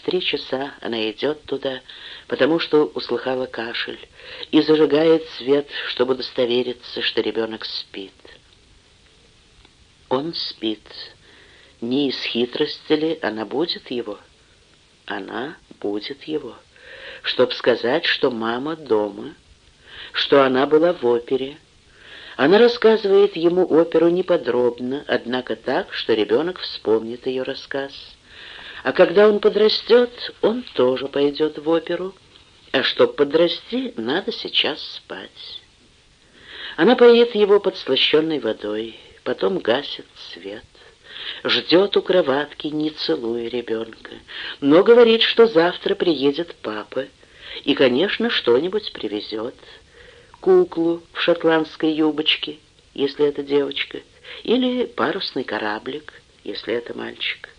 В три часа она идет туда, потому что услыхала кашель, и зажигает свет, чтобы удостовериться, что ребенок спит. Он спит. Не из хитрости ли она будет его? Она будет его. Чтоб сказать, что мама дома, что она была в опере. Она рассказывает ему оперу неподробно, однако так, что ребенок вспомнит ее рассказ. А когда он подрастет, он тоже пойдет в оперу. А чтоб подрасти, надо сейчас спать. Она поет его подслащенной водой, потом гасит свет. Ждет у кроватки, не целуя ребенка, но говорит, что завтра приедет папа и, конечно, что-нибудь привезет. Куклу в шотландской юбочке, если это девочка, или парусный кораблик, если это мальчик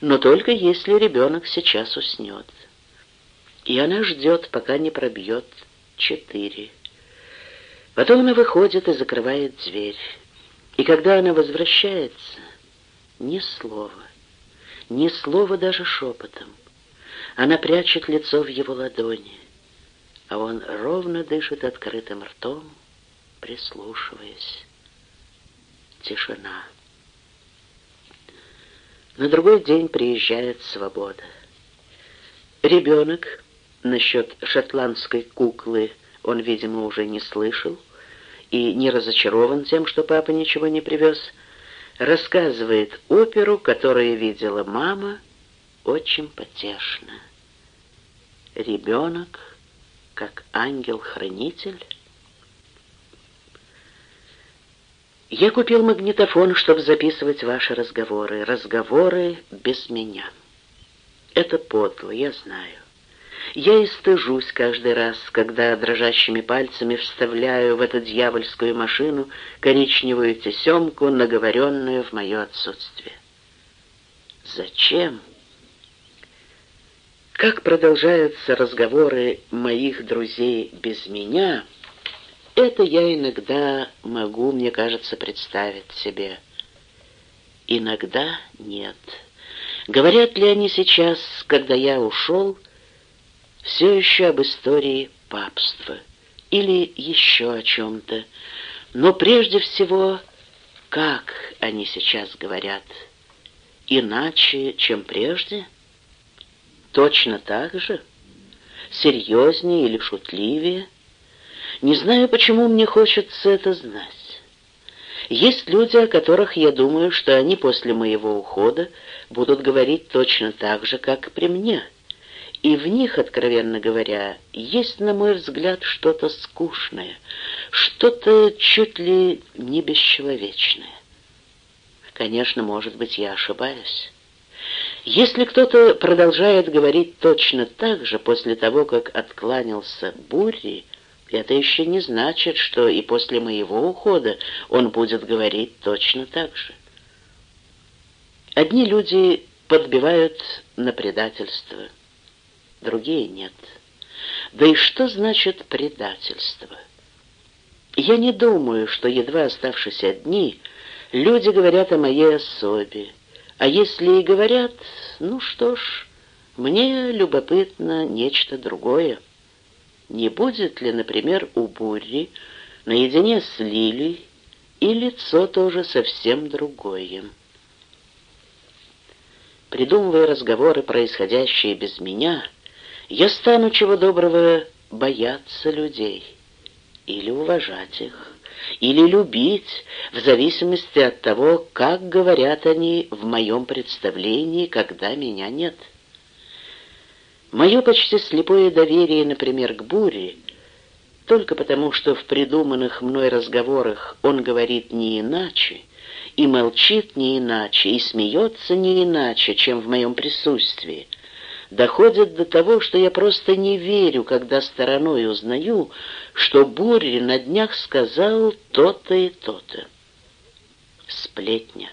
но только если ребенок сейчас уснет. И она ждет, пока не пробьет четыре. Потом она выходит и закрывает дверь. И когда она возвращается, ни слова, ни слова даже шепотом. Она прячет лицо в его ладони, а он ровно дышит открытым ртом, прислушиваясь. Тишина. На другой день приезжает свобода. Ребенок насчет шотландской куклы он, видимо, уже не слышал и не разочарован тем, что папа ничего не привез, рассказывает оперу, которую видела мама, очень потешно. Ребенок, как ангел-хранитель, Я купил магнитофон, чтобы записывать ваши разговоры. Разговоры без меня. Это подло, я знаю. Я и стыжусь каждый раз, когда дрожащими пальцами вставляю в эту дьявольскую машину коричневую тесемку, наговоренную в мое отсутствие. Зачем? Как продолжаются разговоры моих друзей без меня — это я иногда могу, мне кажется, представить себе. Иногда нет. Говорят ли они сейчас, когда я ушел, все еще об истории папства или еще о чем-то? Но прежде всего, как они сейчас говорят? Иначе, чем прежде? Точно так же? Серьезнее или шутливее? Не знаю, почему мне хочется это знать. Есть люди, о которых я думаю, что они после моего ухода будут говорить точно так же, как при мне. И в них, откровенно говоря, есть, на мой взгляд, что-то скучное, что-то чуть ли не бесчеловечное. Конечно, может быть, я ошибаюсь. Если кто-то продолжает говорить точно так же после того, как откланялся Бурри, это еще не значит, что и после моего ухода он будет говорить точно так же. Одни люди подбивают на предательство, другие нет. Да и что значит предательство? Я не думаю, что, едва оставшись одни, люди говорят о моей особе. А если и говорят, ну что ж, мне любопытно нечто другое. Не будет ли, например, у Бурри наедине с Лилей и лицо тоже совсем другое? Придумывая разговоры, происходящие без меня, я стану чего доброго бояться людей или уважать их, или любить, в зависимости от того, как говорят они в моем представлении, когда меня нет». Мое почти слепое доверие, например, к Буре, только потому, что в придуманных мной разговорах он говорит не иначе, и молчит не иначе, и смеется не иначе, чем в моем присутствии, доходит до того, что я просто не верю, когда стороной узнаю, что Бурри на днях сказал то-то и то-то. Сплетня.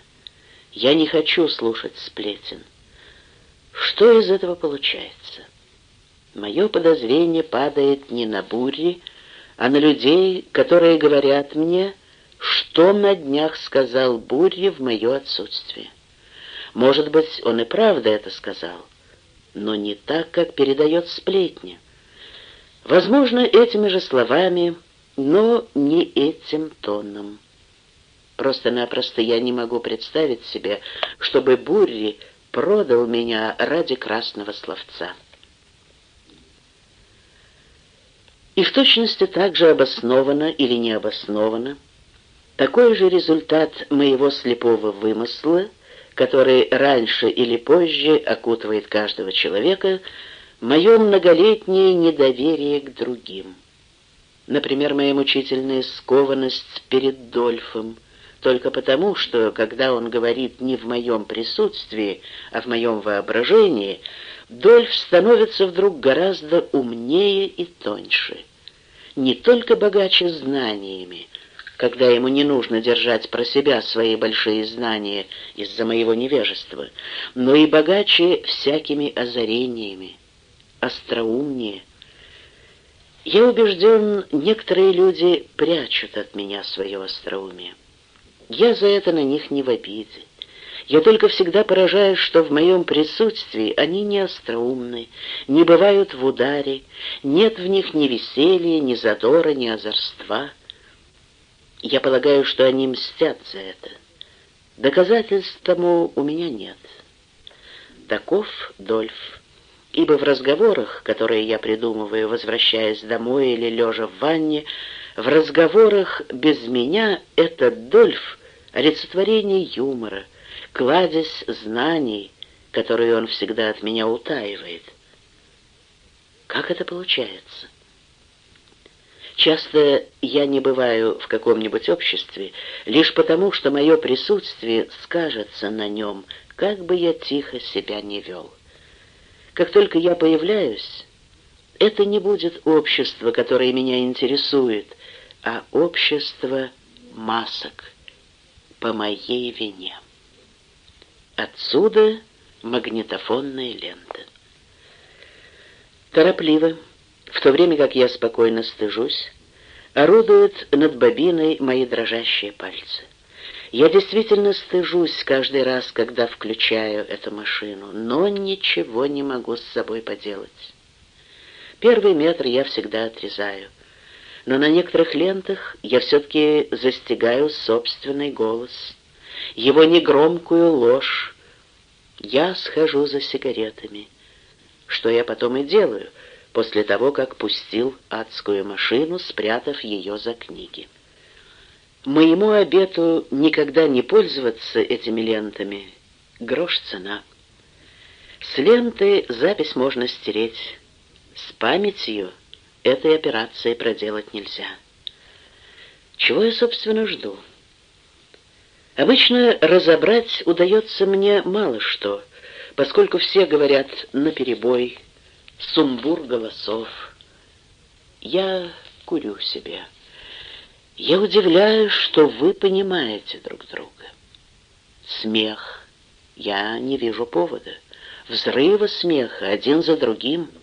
Я не хочу слушать сплетен. Что из этого получается? Мое подозрение падает не на бури, а на людей, которые говорят мне, что на днях сказал Бурье в мое отсутствие. Может быть, он и правда это сказал, но не так, как передает сплетня. Возможно, этими же словами, но не этим тоном. Просто-напросто я не могу представить себе, чтобы Бурри продал меня ради красного словца. И в точности так же обоснованно или необоснованно, такой же результат моего слепого вымысла, который раньше или позже окутывает каждого человека, мое многолетнее недоверие к другим. Например, моя мучительная скованность перед Дольфом, только потому, что, когда он говорит не в моем присутствии, а в моем воображении, Дольф становится вдруг гораздо умнее и тоньше. Не только богаче знаниями, когда ему не нужно держать про себя свои большие знания из-за моего невежества, но и богаче всякими озарениями, остроумнее. Я убежден, некоторые люди прячут от меня свое остроумие. Я за это на них не в обиде. Я только всегда поражаюсь, что в моем присутствии они не остроумны, не бывают в ударе, нет в них ни веселья, ни задора, ни озорства. Я полагаю, что они мстят за это. Доказательств тому у меня нет. Таков Дольф. Ибо в разговорах, которые я придумываю, возвращаясь домой или лежа в ванне, в разговорах без меня этот Дольф — олицетворение юмора, кладезь знаний, которые он всегда от меня утаивает. Как это получается? Часто я не бываю в каком-нибудь обществе лишь потому, что мое присутствие скажется на нем, как бы я тихо себя не вел. Как только я появляюсь, это не будет общество, которое меня интересует, а общество масок по моей вине. Отсюда магнитофонная лента. Торопливо, в то время как я спокойно стыжусь, орудуют над бобиной мои дрожащие пальцы. Я действительно стыжусь каждый раз, когда включаю эту машину, но ничего не могу с собой поделать. Первый метр я всегда отрезаю — но на некоторых лентах я все-таки застигаю собственный голос, его негромкую ложь. Я схожу за сигаретами, что я потом и делаю, после того, как пустил адскую машину, спрятав ее за книги. Моему обету никогда не пользоваться этими лентами — грош цена. С ленты запись можно стереть, с памятью — этой операции проделать нельзя. Чего я, собственно, жду? Обычно разобрать удается мне мало что, поскольку все говорят наперебой, сумбур голосов. Я курю себе. Я удивляюсь, что вы понимаете друг друга. Смех. Я не вижу повода. Взрывы смеха один за другим —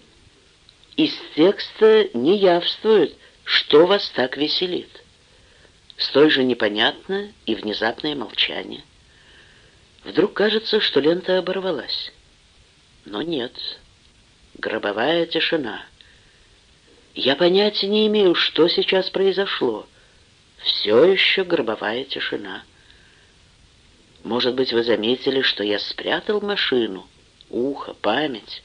из текста не явствует, что вас так веселит. Столь же непонятно и внезапное молчание. Вдруг кажется, что лента оборвалась. Но нет. Гробовая тишина. Я понятия не имею, что сейчас произошло. Все еще гробовая тишина. Может быть, вы заметили, что я спрятал машину, ухо, память.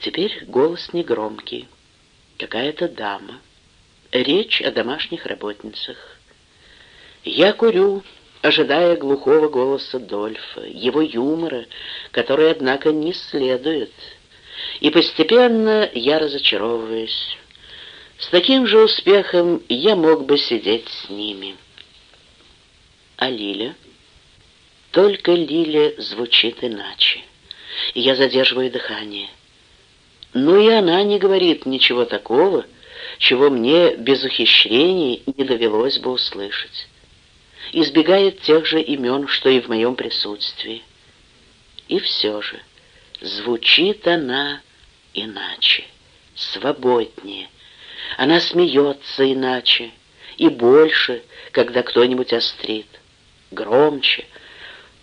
Теперь голос негромкий. Какая-то дама. Речь о домашних работницах. Я курю, ожидая глухого голоса Дольфа, его юмора, который, однако, не следует. И постепенно я разочаровываюсь. С таким же успехом я мог бы сидеть с ними. А Лиля? Только Лиля звучит иначе. я задерживаю дыхание. Но и она не говорит ничего такого, чего мне без ухищрений не довелось бы услышать. Избегает тех же имен, что и в моем присутствии. И все же звучит она иначе, свободнее. Она смеется иначе и больше, когда кто-нибудь острит, громче.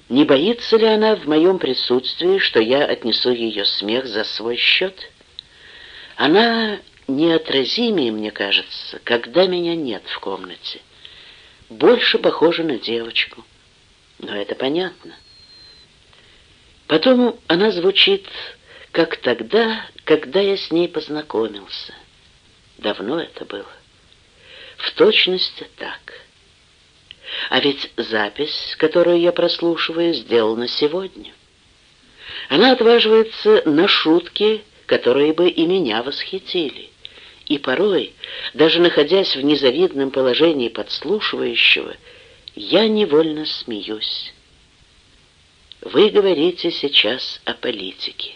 Не боится ли она в моем присутствии, что я отнесу ее смех за свой счет? Она неотразимее, мне кажется, когда меня нет в комнате. Больше похожа на девочку. Но это понятно. Потом она звучит, как тогда, когда я с ней познакомился. Давно это было. В точности так. А ведь запись, которую я прослушиваю, сделана сегодня. Она отваживается на шутки, которые бы и меня восхитили. И порой, даже находясь в незавидном положении подслушивающего, я невольно смеюсь. Вы говорите сейчас о политике.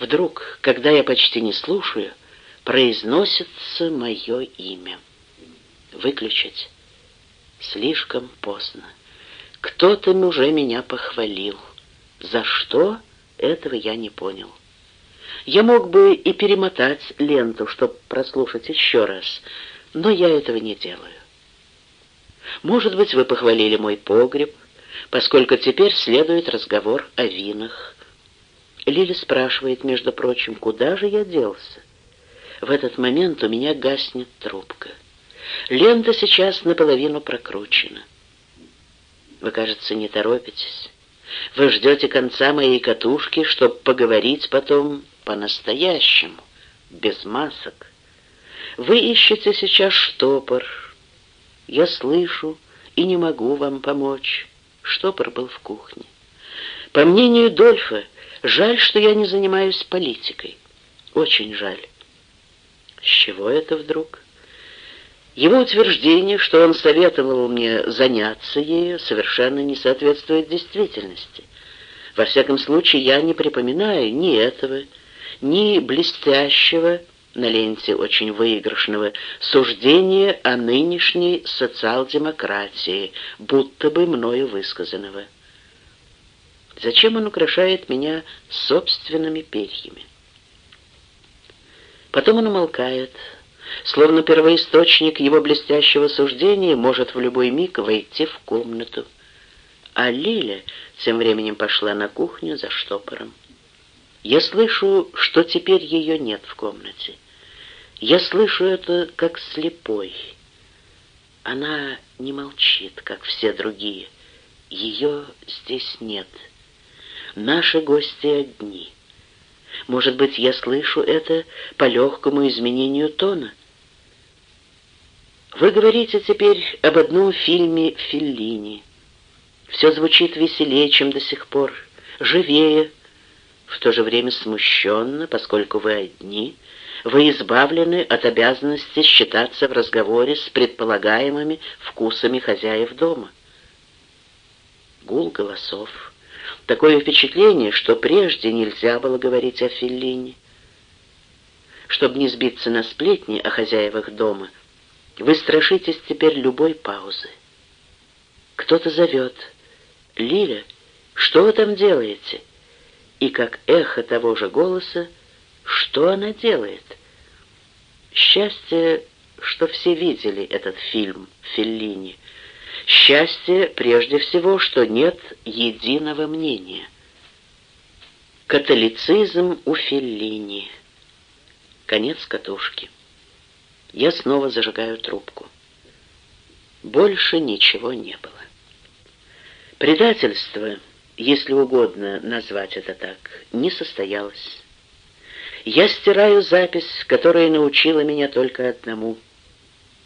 Вдруг, когда я почти не слушаю, произносится мое имя. Выключить. Слишком поздно. Кто-то уже меня похвалил. За что, этого я не понял. Я мог бы и перемотать ленту, чтобы прослушать еще раз, но я этого не делаю. Может быть, вы похвалили мой погреб, поскольку теперь следует разговор о винах. Лили спрашивает, между прочим, куда же я делся. В этот момент у меня гаснет трубка. Лента сейчас наполовину прокручена. Вы, кажется, не торопитесь. Вы ждете конца моей катушки, чтобы поговорить потом по-настоящему, без масок. Вы ищете сейчас штопор. Я слышу и не могу вам помочь. Штопор был в кухне. По мнению Дольфа, жаль, что я не занимаюсь политикой. Очень жаль. С чего это вдруг? Его утверждение, что он советовал мне заняться ею, совершенно не соответствует действительности. Во всяком случае, я не припоминаю ни этого, ни блестящего, на ленте очень выигрышного, суждения о нынешней социал-демократии, будто бы мною высказанного. Зачем он украшает меня собственными перьями? Потом он умолкает, словно первоисточник его блестящего суждения может в любой миг войти в комнату. А Лиля тем временем пошла на кухню за штопором. Я слышу, что теперь ее нет в комнате. Я слышу это как слепой. Она не молчит, как все другие. Ее здесь нет. Наши гости одни. Может быть, я слышу это по легкому изменению тона? Вы говорите теперь об одном фильме Феллини. Все звучит веселее, чем до сих пор, живее, в то же время смущенно, поскольку вы одни, вы избавлены от обязанности считаться в разговоре с предполагаемыми вкусами хозяев дома. Гул голосов — Такое впечатление, что прежде нельзя было говорить о Феллине. Чтобы не сбиться на сплетни о хозяевах дома, вы страшитесь теперь любой паузы. Кто-то зовет. «Лиля, что вы там делаете?» И как эхо того же голоса, что она делает? Счастье, что все видели этот фильм Феллини — Счастье прежде всего, что нет единого мнения. Католицизм у Феллини. Конец катушки. Я снова зажигаю трубку. Больше ничего не было. Предательство, если угодно назвать это так, не состоялось. Я стираю запись, которая научила меня только одному.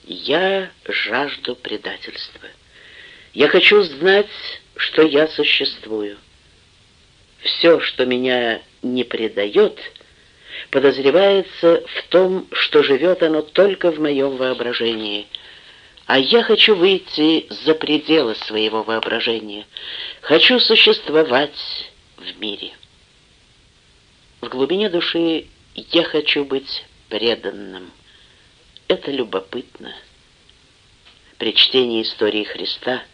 Я жажду предательства. Я хочу знать, что я существую. Все, что меня не предает, подозревается в том, что живет оно только в моем воображении. А я хочу выйти за пределы своего воображения. Хочу существовать в мире. В глубине души я хочу быть преданным. Это любопытно. При чтении истории Христа –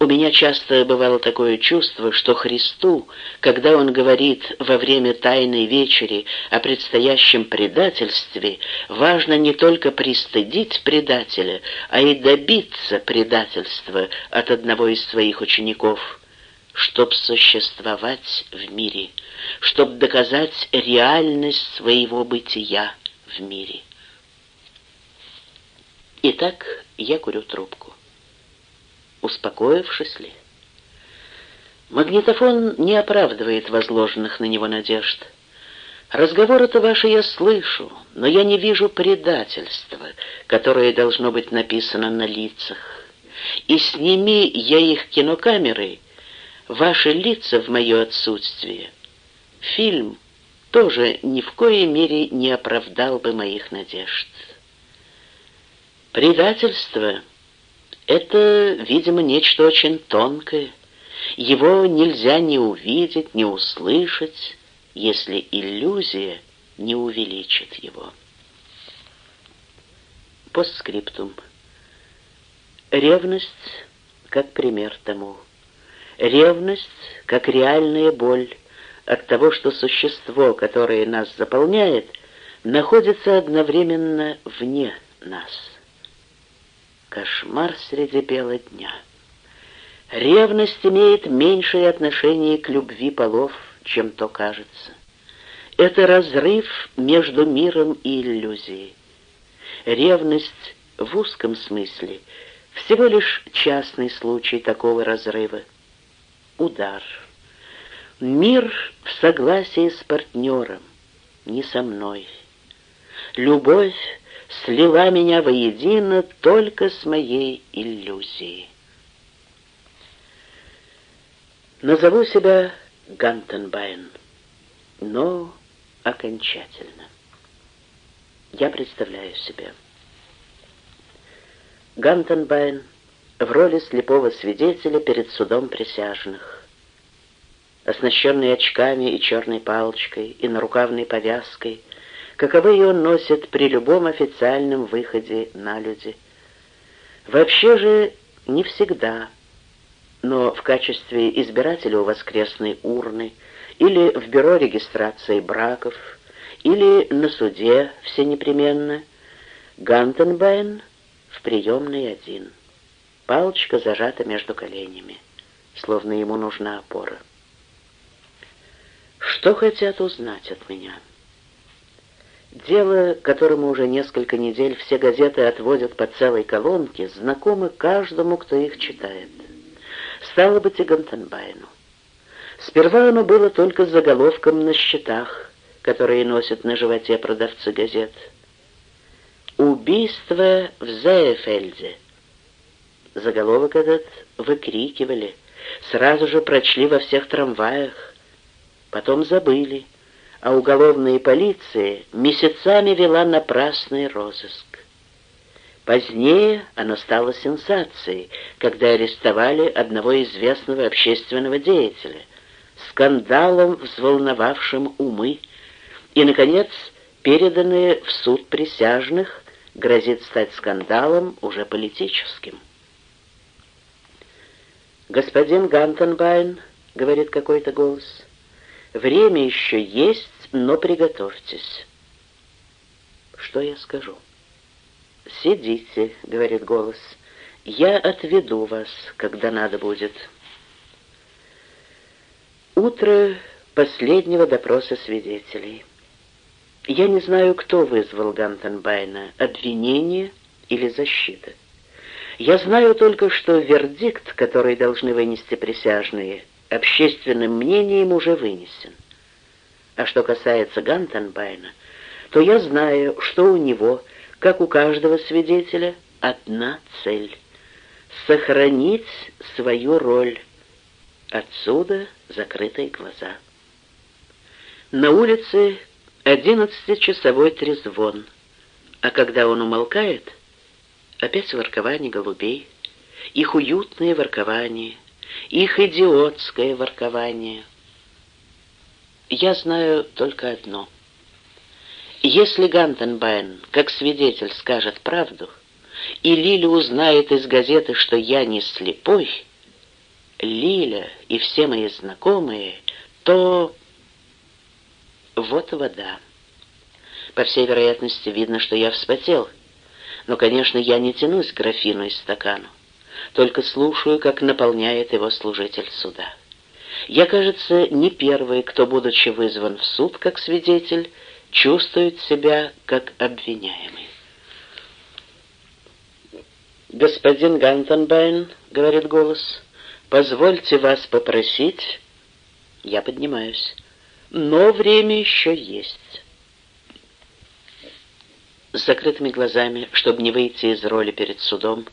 у меня часто бывало такое чувство, что Христу, когда Он говорит во время Тайной Вечери о предстоящем предательстве, важно не только пристыдить предателя, а и добиться предательства от одного из своих учеников, чтоб существовать в мире, чтоб доказать реальность своего бытия в мире. Итак, я курю трубку. Успокоившись ли? Магнитофон не оправдывает возложенных на него надежд. Разговоры-то ваши я слышу, но я не вижу предательства, которое должно быть написано на лицах. И сними я их кинокамерой, ваши лица в мое отсутствие. Фильм тоже ни в коей мере не оправдал бы моих надежд. Предательство — это, видимо, нечто очень тонкое. Его нельзя ни увидеть, ни услышать, если иллюзия не увеличит его. Постскриптум. Ревность как пример тому. Ревность как реальная боль от того, что существо, которое нас заполняет, находится одновременно вне нас. Кошмар среди бела дня. Ревность имеет меньшее отношение к любви полов, чем то кажется. Это разрыв между миром и иллюзией. Ревность в узком смысле всего лишь частный случай такого разрыва. Удар. Мир в согласии с партнером, не со мной. Любовь слила меня воедино только с моей иллюзией. Назову себя Гантенбайн, но окончательно. Я представляю себе. Гантенбайн в роли слепого свидетеля перед судом присяжных. Оснащенный очками и черной палочкой, и нарукавной повязкой, каковые он носит при любом официальном выходе на люди. Вообще же не всегда, но в качестве избирателя у воскресной урны или в бюро регистрации браков, или на суде все непременно, Гантенбайн в приемной один. Палочка зажата между коленями, словно ему нужна опора. Что хотят узнать от меня? Дело, которому уже несколько недель все газеты отводят по целой колонке, знакомо каждому, кто их читает. Стало быть, и Гантенбайну. Сперва оно было только заголовком на счетах, которые носят на животе продавцы газет. «Убийство в Зеефельде». Заголовок этот выкрикивали, сразу же прочли во всех трамваях, потом забыли — а уголовная полиция месяцами вела напрасный розыск. Позднее оно стало сенсацией, когда арестовали одного известного общественного деятеля, скандалом, взволновавшим умы, и, наконец, переданное в суд присяжных грозит стать скандалом уже политическим. «Господин Гантенбайн», — говорит какой-то голос, — Время еще есть, но приготовьтесь. Что я скажу? «Сидите», — говорит голос, — «я отведу вас, когда надо будет». Утро последнего допроса свидетелей. Я не знаю, кто вызвал Гантенбайна, обвинение или защита. Я знаю только, что вердикт, который должны вынести присяжные, общественным мнением уже вынесен. А что касается Гантенбайна, то я знаю, что у него, как у каждого свидетеля, одна цель — сохранить свою роль. Отсюда закрытые глаза. На улице одиннадцатичасовой трезвон, а когда он умолкает, опять воркование голубей, их уютное воркование — их идиотское воркование. Я знаю только одно. Если Гантенбайн, как свидетель, скажет правду, и Лиля узнает из газеты, что я не слепой, Лиля и все мои знакомые, то вот вода. По всей вероятности, видно, что я вспотел. Но, конечно, я не тянусь к графину и стакану только слушаю, как наполняет его служитель суда. Я, кажется, не первый, кто, будучи вызван в суд как свидетель, чувствует себя как обвиняемый. «Господин Гантенбайн», — говорит голос, — «позвольте вас попросить...» Я поднимаюсь. «Но время еще есть». С закрытыми глазами, чтобы не выйти из роли перед судом,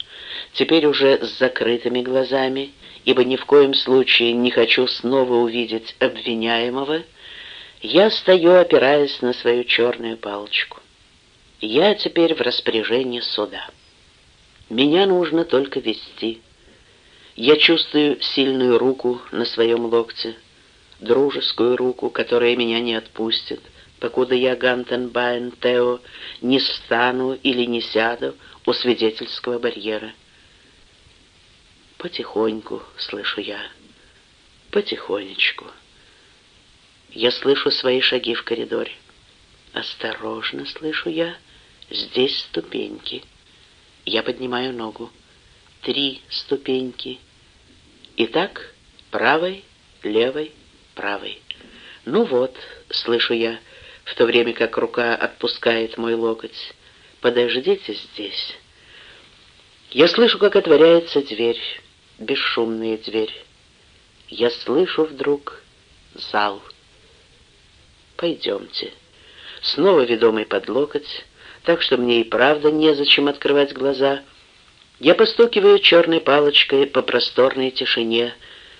теперь уже с закрытыми глазами, ибо ни в коем случае не хочу снова увидеть обвиняемого, я стою, опираясь на свою черную палочку. Я теперь в распоряжении суда. Меня нужно только вести. Я чувствую сильную руку на своем локте, дружескую руку, которая меня не отпустит, покуда я, Гантенбайн Тео, не встану или не сяду у свидетельского барьера. Потихоньку, слышу я, потихонечку. Я слышу свои шаги в коридоре. Осторожно, слышу я, здесь ступеньки. Я поднимаю ногу. Три ступеньки. Итак, правой, левой, правой. Ну вот, слышу я, в то время как рука отпускает мой локоть. Подождите здесь. Я слышу, как отворяется дверь, бесшумная дверь. Я слышу вдруг зал. Пойдемте. Снова ведомый под локоть, так что мне и правда незачем открывать глаза. Я постукиваю черной палочкой по просторной тишине,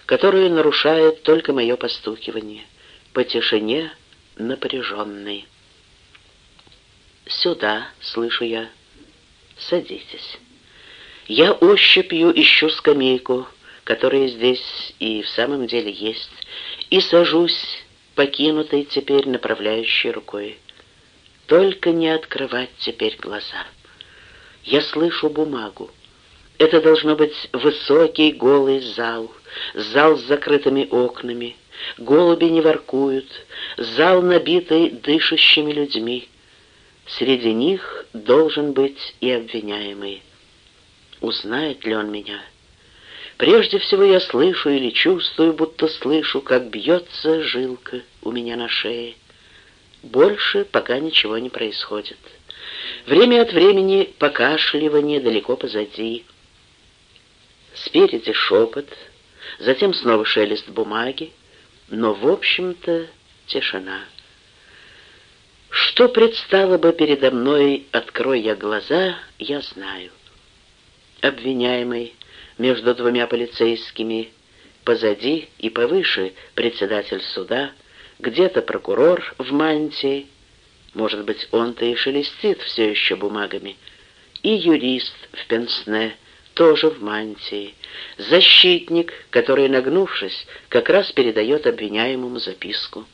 которую нарушает только мое постукивание. По тишине напряженной. «Сюда», — слышу я, — «садитесь». Я ощупью ищу скамейку, которая здесь и в самом деле есть, и сажусь, покинутой теперь направляющей рукой. Только не открывать теперь глаза. Я слышу бумагу. Это должно быть высокий голый зал, зал с закрытыми окнами. Голуби не воркуют, зал набитый дышащими людьми. Среди них должен быть и обвиняемый. Узнает ли он меня? Прежде всего я слышу или чувствую, будто слышу, как бьется жилка у меня на шее. Больше пока ничего не происходит. Время от времени покашливание далеко позади. Спереди шепот, затем снова шелест бумаги, но, в общем-то, тишина. Что предстало бы передо мной, открой я глаза, я знаю. Обвиняемый между двумя полицейскими, позади и повыше председатель суда — где-то прокурор в мантии, может быть, он-то и шелестит все еще бумагами, и юрист в пенсне, тоже в мантии, защитник, который, нагнувшись, как раз передает обвиняемому записку.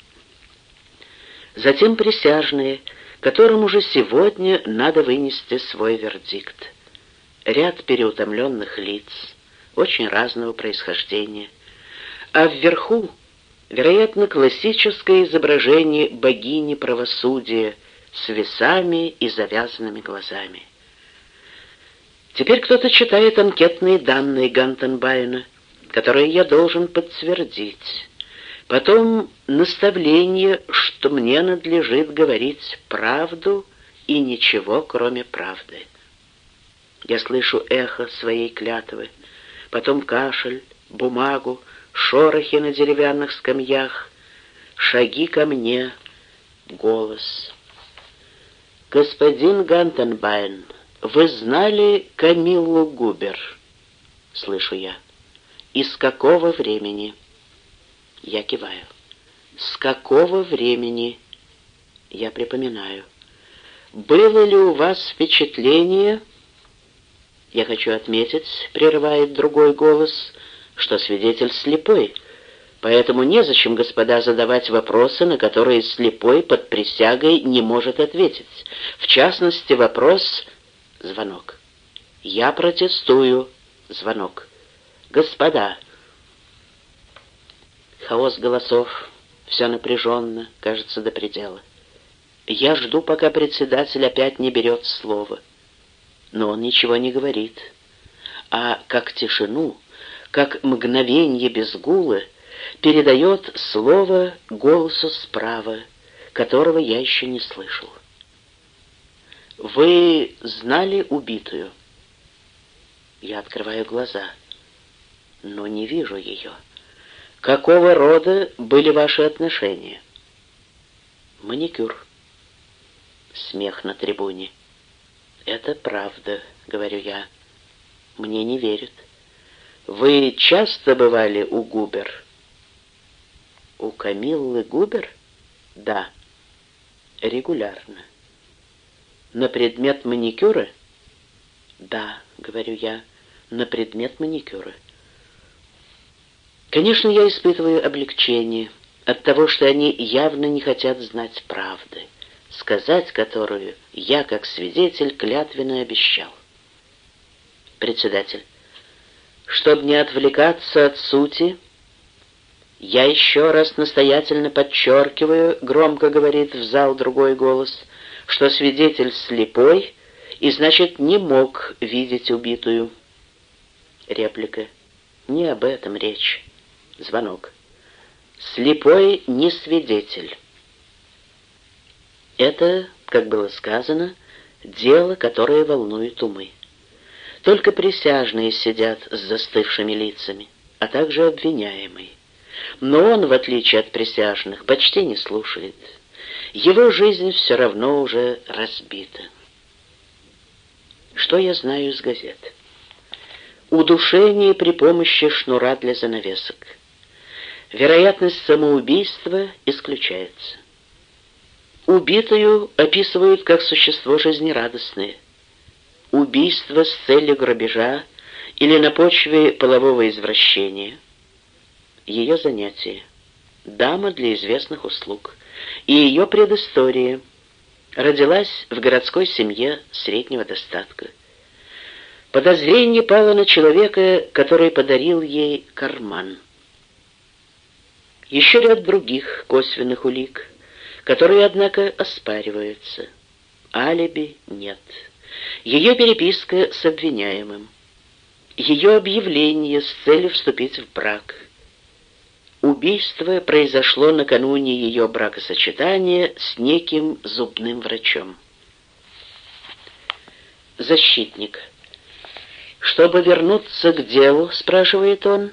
Затем присяжные, которым уже сегодня надо вынести свой вердикт. Ряд переутомленных лиц, очень разного происхождения. А вверху вероятно, классическое изображение богини правосудия с весами и завязанными глазами. Теперь кто-то читает анкетные данные Гантенбайна, которые я должен подтвердить. Потом наставление, что мне надлежит говорить правду и ничего, кроме правды. Я слышу эхо своей клятвы, потом кашель, бумагу, шорохи на деревянных скамьях, шаги ко мне, голос. «Господин Гантенбайн, вы знали Камиллу Губер?» Слышу я. «Из какого времени?» Я киваю. «С какого времени?» Я припоминаю. «Было ли у вас впечатление...» Я хочу отметить, прерывает другой голос, что свидетель слепой, поэтому незачем, господа, задавать вопросы, на которые слепой под присягой не может ответить. В частности, вопрос «Звонок». «Я протестую». Звонок. «Господа». Хаос голосов, все напряженно, кажется, до предела. Я жду, пока председатель опять не берет слово. Но он ничего не говорит. А как тишину как мгновенье без гула, передает слово голосу справа, которого я еще не слышал. «Вы знали убитую?» Я открываю глаза, но не вижу ее. Какого рода были ваши отношения? Маникюр. Смех на трибуне. Это правда, говорю я. Мне не верят. Вы часто бывали у Губер? У Камиллы Губер? Да. Регулярно. На предмет маникюра? Да, говорю я, на предмет маникюра. Конечно, я испытываю облегчение от того, что они явно не хотят знать правды, сказать которую я, как свидетель, клятвенно обещал. Председатель, чтобы не отвлекаться от сути, я еще раз настоятельно подчеркиваю, громко говорит в зал другой голос, что свидетель слепой и, значит, не мог видеть убитую. Реплика. Не об этом речь. Звонок. Слепой не свидетель. Это, как было сказано, дело, которое волнует умы. Только присяжные сидят с застывшими лицами, а также обвиняемый. Но он, в отличие от присяжных, почти не слушает. Его жизнь все равно уже разбита. Что я знаю из газет? Удушение при помощи шнура для занавесок. Вероятность самоубийства исключается. Убитую описывают как существо жизнерадостное. Убийство с целью грабежа или на почве полового извращения. Ее занятие. Дама для известных услуг. И ее предыстория. Родилась в городской семье среднего достатка. Подозрение пало на человека, который подарил ей карман. Еще ряд других косвенных улик, которые, однако, оспариваются. Алиби нет. Ее переписка с обвиняемым. Ее объявление с целью вступить в брак. Убийство произошло накануне ее бракосочетания с неким зубным врачом. Защитник. «Чтобы вернуться к делу, — спрашивает он,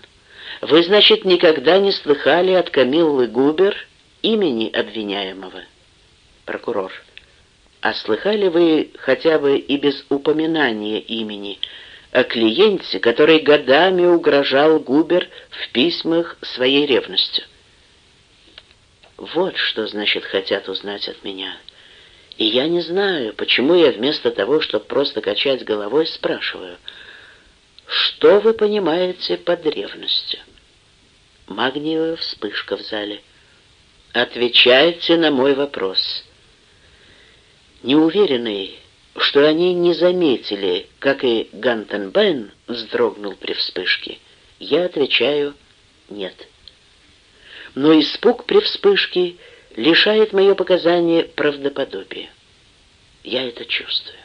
вы, значит, никогда не слыхали от Камиллы Губер имени обвиняемого? Прокурор. А слыхали вы хотя бы и без упоминания имени о клиенте, который годами угрожал Губер в письмах своей ревностью? Вот что, значит, хотят узнать от меня. И я не знаю, почему я вместо того, чтобы просто качать головой, спрашиваю, что вы понимаете под ревностью? Магниевая вспышка в зале. «Отвечайте на мой вопрос». Неуверенный, что они не заметили, как и Гантенбен вздрогнул при вспышке, я отвечаю «нет». Но испуг при вспышке лишает мое показание правдоподобия. Я это чувствую.